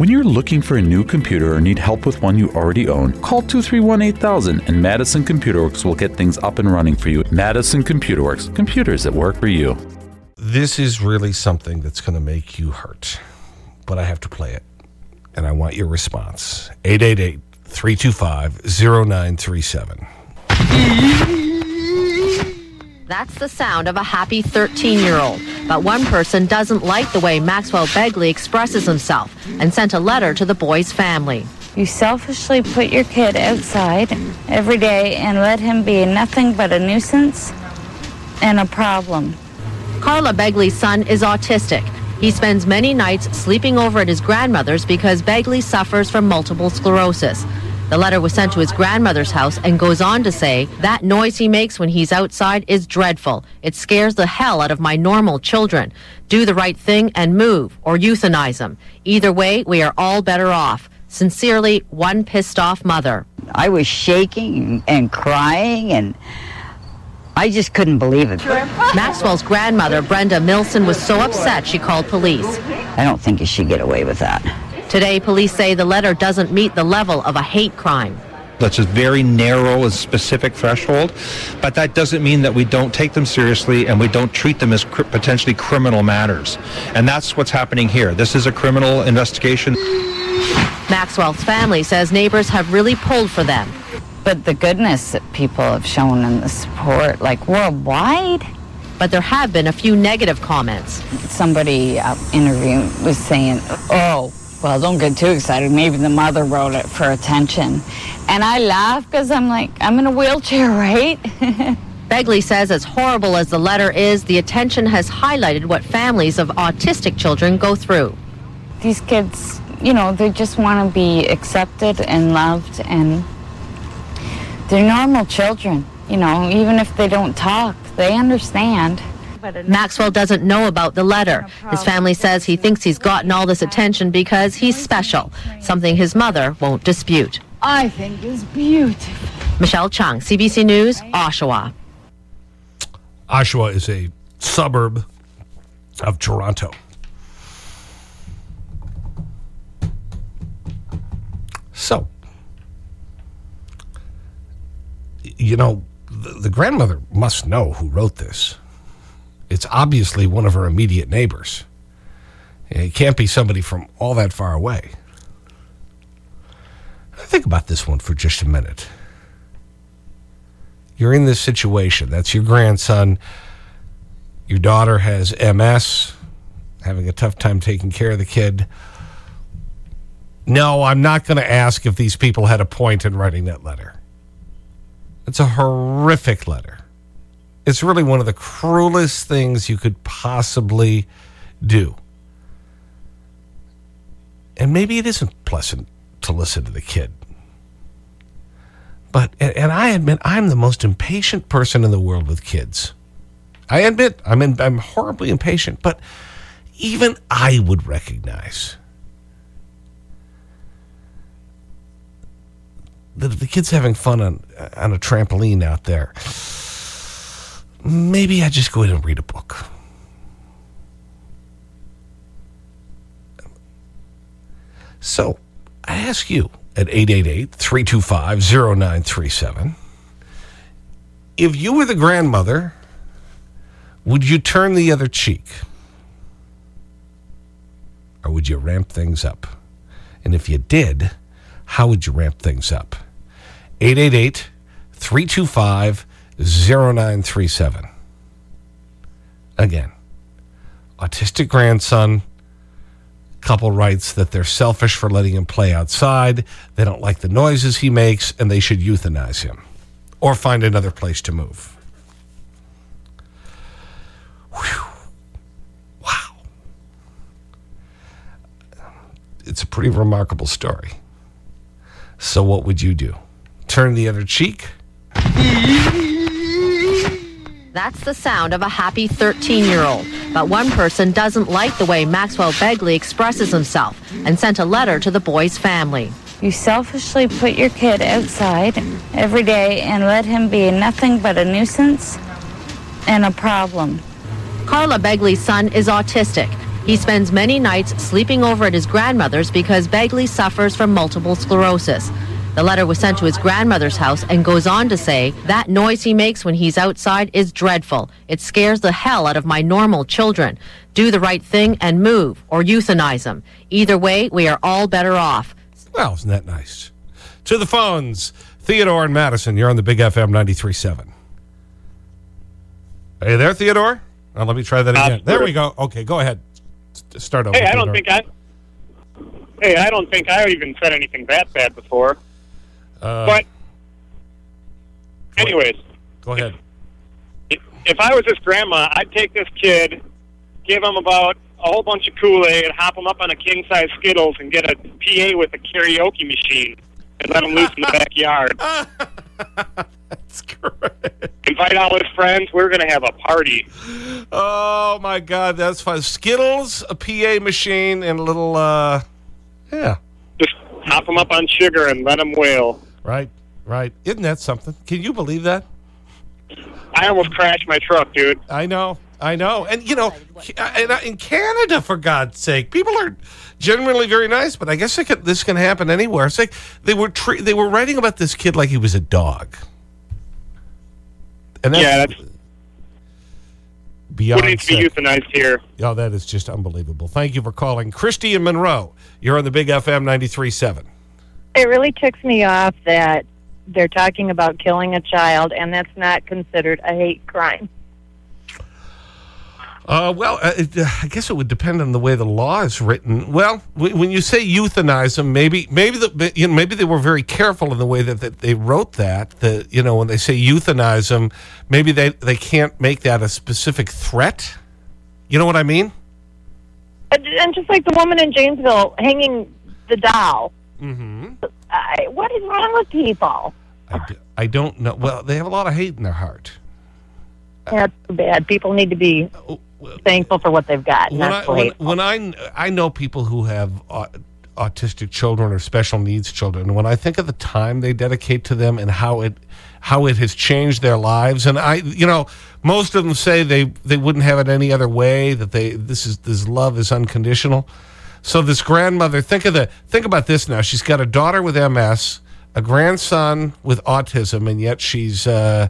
When you're looking for a new computer or need help with one you already own, call 231 8000 and Madison Computer Works will get things up and running for you. Madison Computer Works, computers that work for you. This is really something that's going to make you hurt, but I have to play it. And I want your response. 888 325 0937. That's the sound of a happy 13 year old. But one person doesn't like the way Maxwell Begley expresses himself and sent a letter to the boy's family. You selfishly put your kid outside every day and let him be nothing but a nuisance and a problem. Carla Begley's son is autistic. He spends many nights sleeping over at his grandmother's because Begley suffers from multiple sclerosis. The letter was sent to his grandmother's house and goes on to say, That noise he makes when he's outside is dreadful. It scares the hell out of my normal children. Do the right thing and move, or euthanize them. Either way, we are all better off. Sincerely, one pissed off mother. I was shaking and crying and I just couldn't believe it. Maxwell's grandmother, Brenda Milson, was so upset she called police. I don't think you should get away with that. Today, police say the letter doesn't meet the level of a hate crime. That's a very narrow and specific threshold, but that doesn't mean that we don't take them seriously and we don't treat them as cr- potentially criminal matters. And that's what's happening here. This is a criminal investigation. Maxwell's family says neighbors have really pulled for them. But the goodness that people have shown and the support, like worldwide, But there have been a few negative comments. somebody uh, interviewing was saying, oh, well, don't get too excited. Maybe the mother wrote it for attention. And I laugh because I'm like, I'm in a wheelchair, right? Begley says as horrible as the letter is, the attention has highlighted what families of autistic children go through. These kids, you know, they just want to be accepted and loved, and they're normal children. You know, even if they don't talk, they understand. Maxwell doesn't know about the letter. His family says he thinks he's gotten all this attention because he's special, something his mother won't dispute. I think it's beautiful. Michelle Chung, CBC News, Oshawa. Oshawa is a suburb of Toronto. So, you know, the, the grandmother must know who wrote this. It's obviously one of her immediate neighbors. It can't be somebody from all that far away. Think about this one for just a minute. You're in this situation. That's your grandson. Your daughter has MS, having a tough time taking care of the kid. No, I'm not going to ask if these people had a point in writing that letter. It's a horrific letter. It's really one of the cruelest things you could possibly do. And maybe it isn't pleasant to listen to the kid. But, and, I admit, I'm the most impatient person in the world with kids. I admit, I'm, in, I'm horribly impatient, but even I would recognize that if the kid's having fun on, on a trampoline out there, maybe I just go in and read a book. So I ask you at 888 325 0937 if you were the grandmother, would you turn the other cheek? Or would you ramp things up? And if you did, how would you ramp things up? 888 325 0937. Again, autistic grandson. Couple writes that they're selfish for letting him play outside. They don't like the noises he makes, and they should euthanize him or find another place to move. Wow. It's a pretty remarkable story. So, what would you do? Turn the other cheek? That's the sound of a happy 13 year old. But one person doesn't like the way Maxwell Begley expresses himself and sent a letter to the boy's family. You selfishly put your kid outside every day and let him be nothing but a nuisance and a problem. Carla Begley's son is autistic. He spends many nights sleeping over at his grandmother's because Begley suffers from multiple sclerosis. The letter was sent to his grandmother's house and goes on to say, That noise he makes when he's outside is dreadful. It scares the hell out of my normal children. Do the right thing and move, or euthanize them. Either way, we are all better off. Well, isn't that nice? To the phones. Theodore and Madison, you're on the Big FM 93.7. Are you there, Theodore? Oh, let me try that again. There we go. Okay, go ahead. Start over. Hey, I don't Theodore. think I. Hey, I don't think I even said anything that bad before. Uh, But, anyways, Go ahead. if, if I was his grandma, I'd take this kid, give him about a whole bunch of Kool Aid, hop him up on a king size Skittles, and get a PA with a karaoke machine, and let him loose in the backyard. That's correct. Invite all his friends. We're gonna have a party. Oh, my God. That's fun. Skittles, a PA machine, and a little, uh, yeah. Just hop him up on sugar and let him wail. Right, right. Isn't that something? Can you believe that? I almost crashed my truck, dude. I know. I know. And, you know, in, in Canada, for God's sake, people are generally very nice, but I guess could, this can happen anywhere. It's like they were, tre they were writing about this kid like he was a dog. And that's, Yeah, that's beyond what needs to be euthanized here. Oh, that is just unbelievable. Thank you for calling. Christy and Monroe, you're on the Big FM 93.7. It really ticks me off that they're talking about killing a child, and that's not considered a hate crime. Uh, well, uh, it, uh, I guess it would depend on the way the law is written. Well, when you say euthanize them, maybe maybe the, you know, maybe they were very careful in the way that, that they wrote that. That you know, when they say euthanize them, maybe they they can't make that a specific threat. You know what I mean? And and just like the woman in Janesville hanging the doll. Mm-hmm. I, what is wrong with people? I, d- I don't know. Well, they have a lot of hate in their heart. That's too bad. People need to be Oh, thankful for what they've got. when Not I, when, when I, I know people who have au autistic children or special needs children, when I think of the time they dedicate to them and how it, how it has changed their lives, and I, you know, most of them say they, they wouldn't have it any other way, that they, this is, this love is unconditional. So this grandmother, think of the, think about this now. She's got a daughter with MS, a grandson with autism, and yet she's, uh,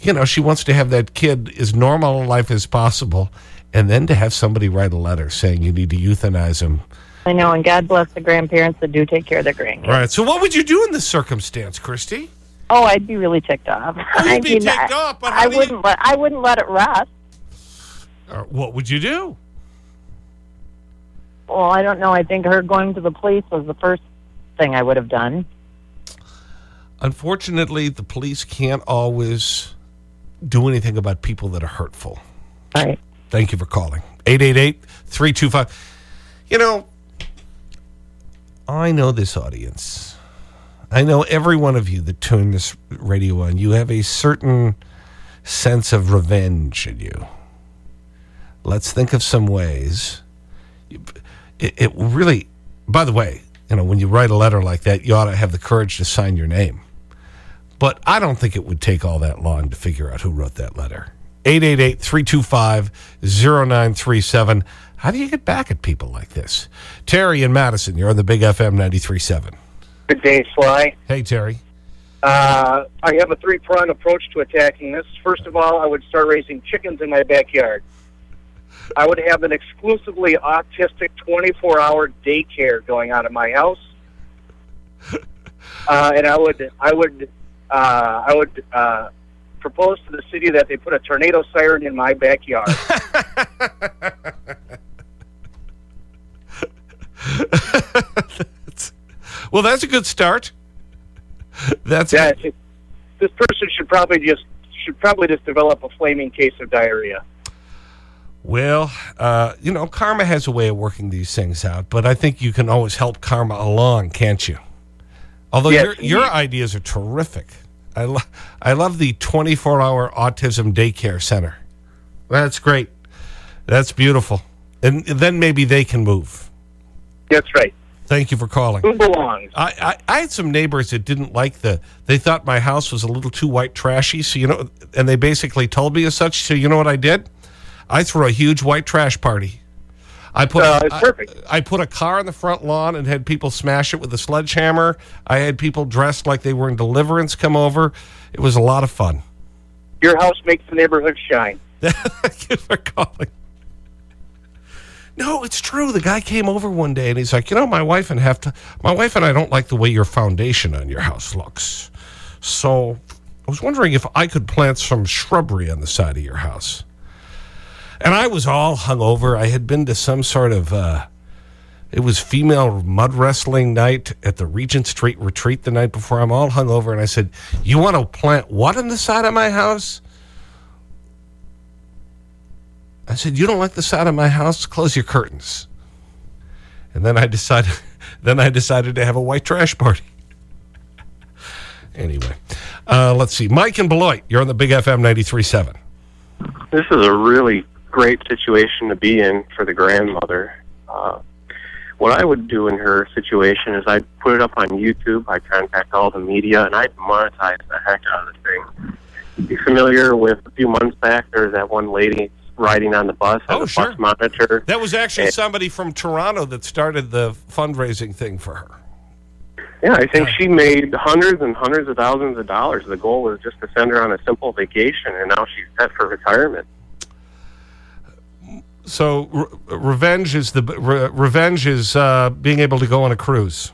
you know, she wants to have that kid as normal a life as possible. And then to have somebody write a letter saying you need to euthanize him. I know, and God bless the grandparents that do take care of their grandkids. Right. So what would you do in this circumstance, Christy? Oh, I'd be really ticked off. You'd be mean, ticked I, off, but I wouldn't let I wouldn't let it rest. Or what would you do? Well, I don't know. I think her going to the police was the first thing I would have done. Unfortunately, the police can't always do anything about people that are hurtful. Right. Thank you for calling. 888-325. You know, I know this audience. I know every one of you that tune this radio on. You have a certain sense of revenge in you. Let's think of some ways. It, it really, by the way, you know, when you write a letter like that, you ought to have the courage to sign your name. But I don't think it would take all that long to figure out who wrote that letter. 888-325-0937. How do you get back at people like this? Terry and Madison, you're on the Big FM 93.7. Good day, Sly. Hey, Terry. Uh, I have a three-pronged approach to attacking this. First of all, I would start raising chickens in my backyard. I would have an exclusively autistic 24-hour daycare going on in my house, uh, and I would, I would, uh, I would uh, propose to the city that they put a tornado siren in my backyard. Well, that's a good start. That's yeah, it, this person should probably just should probably just develop a flaming case of diarrhea. Well, uh, you know, karma has a way of working these things out, but I think you can always help karma along, can't you? Although Yes, your, your ideas are terrific. I, lo I love the 24-hour autism daycare center. That's great. That's beautiful. And then maybe they can move. That's right. Thank you for calling. Who belongs? I, I, I had some neighbors that didn't like the, they thought my house was a little too white trashy. So, you know, and they basically told me as such. So, you know what I did? I threw a huge white trash party. I put, Uh, a- it's perfect. I, I put a car on the front lawn and had people smash it with a sledgehammer. I had people dressed like they were in deliverance come over. It was a lot of fun. Your house makes the neighborhood shine. Thank for calling. No, it's true. The guy came over one day and he's like, you know, my wife and have to, my wife and I don't like the way your foundation on your house looks. So I was wondering if I could plant some shrubbery on the side of your house. And I was all hungover. I had been to some sort of, uh, it was female mud wrestling night at the Regent Street retreat the night before. I'm all hungover. And I said, you want to plant what on the side of my house? I said, you don't like the side of my house? Close your curtains. And then I decided, then I decided to have a white trash party. anyway, uh, let's see. Mike and Beloit, you're on the Big FM 93.7. This is a really great situation to be in for the grandmother. Uh, what I would do in her situation is I'd put it up on YouTube, I'd contact all the media, and I'd monetize the heck out of the thing. Be familiar with a few months back, there was that one lady riding on the bus as Oh, a sure. bus monitor. That was actually And- somebody from Toronto that started the fundraising thing for her. Yeah, I think she made hundreds and hundreds of thousands of dollars. The goal was just to send her on a simple vacation, and now she's set for retirement. So re revenge is the re revenge is uh, being able to go on a cruise.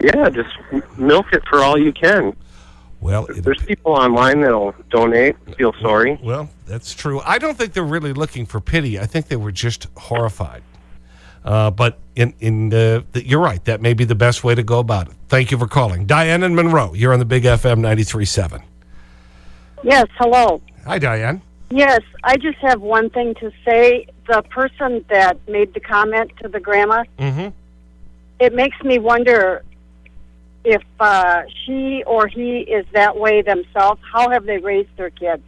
Yeah, just milk it for all you can. Well, there's people online that'll donate, feel sorry. Well, that's true. I don't think they're really looking for pity. I think they were just horrified. Uh, but in, in the, the, you're right. That may be the best way to go about it. Thank you for calling. Diane and Monroe, you're on the Big FM 93.7. Yes, hello. Hi, Diane. Yes, I just have one thing to say. The person that made the comment to the grandma, Mm-hmm. it makes me wonder if uh, she or he is that way themselves. How have they raised their kids?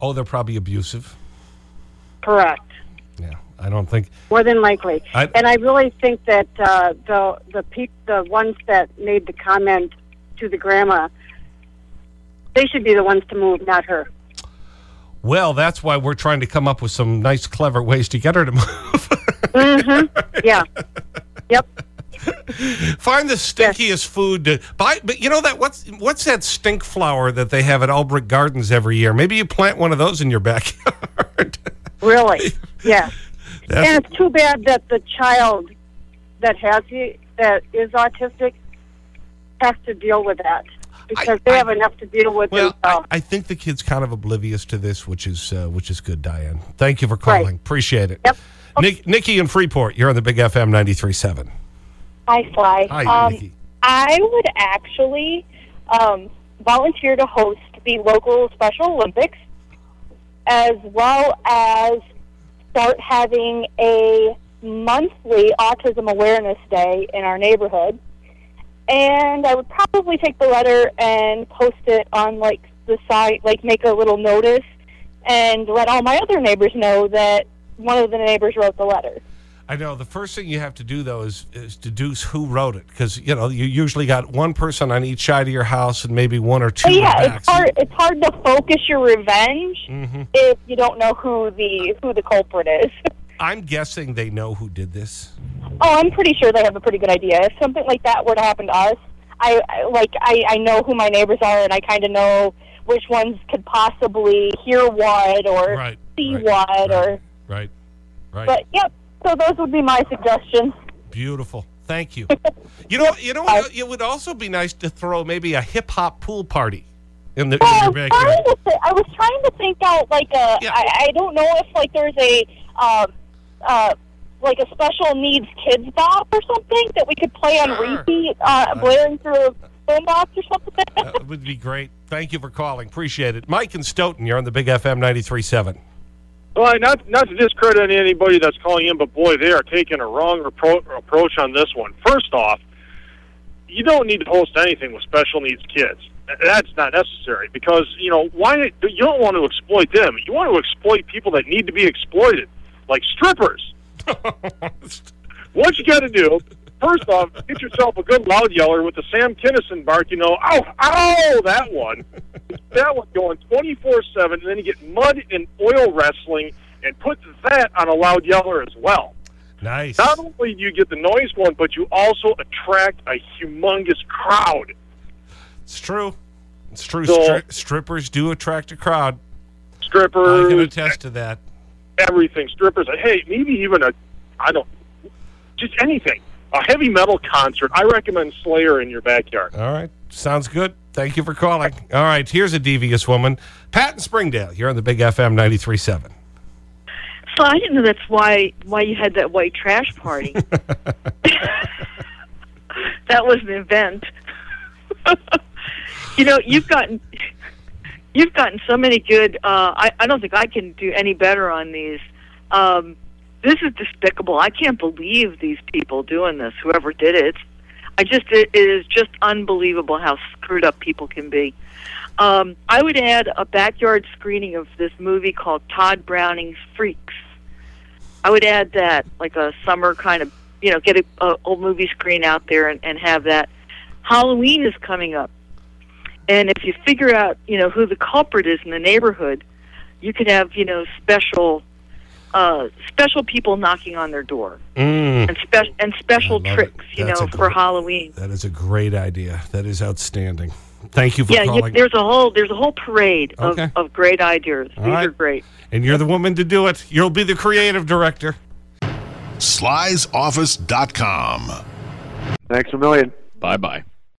Oh, they're probably abusive. Correct. Yeah, I don't think. More than likely. I- and I really think that uh, the the peop, the ones that made the comment to the grandma, they should be the ones to move, not her. Well, that's why we're trying to come up with some nice, clever ways to get her to move. Mm-hmm. Yeah. Yep. Find the stinkiest food to buy. But you know that what's what's that stink flower that they have at Olbrich Gardens every year? Maybe you plant one of those in your backyard. Really? Yeah. That's- and it's too bad that the child that has the, that is autistic has to deal with that because they have enough to deal with well, I, themselves. I think the kid's kind of oblivious to this, which is uh, which is good, Diane. Thank you for calling. Appreciate it. Yep. Nick, Nikki in Freeport, you're on the Big FM 93.7. Hi, Sly. Hi, um, Nikki. I would actually um, volunteer to host the local Special Olympics, as well as start having a monthly Autism Awareness Day in our neighborhood. And I would probably take the letter and post it on like the site, like make a little notice, and let all my other neighbors know that one of the neighbors wrote the letter. I know. The first thing you have to do, though, is, is deduce who wrote it. Because, you know, you usually got one person on each side of your house and maybe one or two But yeah, it's hard. It's hard to focus your revenge Mhm. if you don't know who the who the culprit is. I'm guessing they know who did this. oh, I'm pretty sure they have a pretty good idea. If something like that were to happen to us, I I- like I I know who my neighbors are, and I kind of know which ones could possibly hear what or Right, see what or. Right. Right. But yep. So those would be my suggestions. Beautiful. Thank you. you know, you know what? It would also be nice to throw maybe a hip hop pool party in, the, in I your was, backyard. trying to th- I was trying to think out like a. Yeah. I don't know if like there's a um, uh, like a special needs Kidz Bop or something that we could play on repeat, uh, blaring through a phone box or something. That would be great. Thank you for calling. Appreciate it. Mike and Stoughton, you're on the Big FM 93.7. Well, not not to discredit anybody that's calling in, but boy, they are taking a wrong repro- approach on this one. First off, you don't need to host anything with special needs kids. That's not necessary because you know why you don't want to exploit them. You want to exploit people that need to be exploited, like strippers. what you got to do? First off, get yourself a good loud yeller with the Sam Kinison bark. You know, ow, ow, that one. that one going twenty four seven, and then you get mud and oil wrestling and put that on a loud yeller as well. Nice. Not only do you get the noise one, but you also attract a humongous crowd. It's true. It's true. So- Stri- strippers do attract a crowd. Strippers. I can attest to that. Everything. Strippers. Hey, maybe even a, I don't, just anything. A heavy metal concert. I recommend Slayer in your backyard. All right. Sounds good. Thank you for calling. All right. Here's a devious woman. Pat in Springdale. You're on the Big FM 93.7. So I didn't know that's why why you had that white trash party. that was an event. you know, you've gotten you've gotten so many good. Uh, I I don't think I can do any better on these. Um, this is despicable. I can't believe these people doing this. Whoever did it, I just it, is just unbelievable how screwed up people can be. Um, I would add a backyard screening of this movie called Tod Browning's Freaks. I would add that, like a summer kind of, you know, get a, a old movie screen out there and, and have that. Halloween is coming up, and if you figure out, you know, who the culprit is in the neighborhood, you could have, you know, special, uh, special people knocking on their door Mm. and spe- and special I love it. tricks, you know, for great- Halloween. That is a great idea. That is outstanding. Thank you for Yeah, you, calling. there's a whole there's a whole parade of, of great ideas. All These right. are great. and you're the woman to do it. You'll be the creative director. Slysoffice.com. Thanks a million. Bye bye.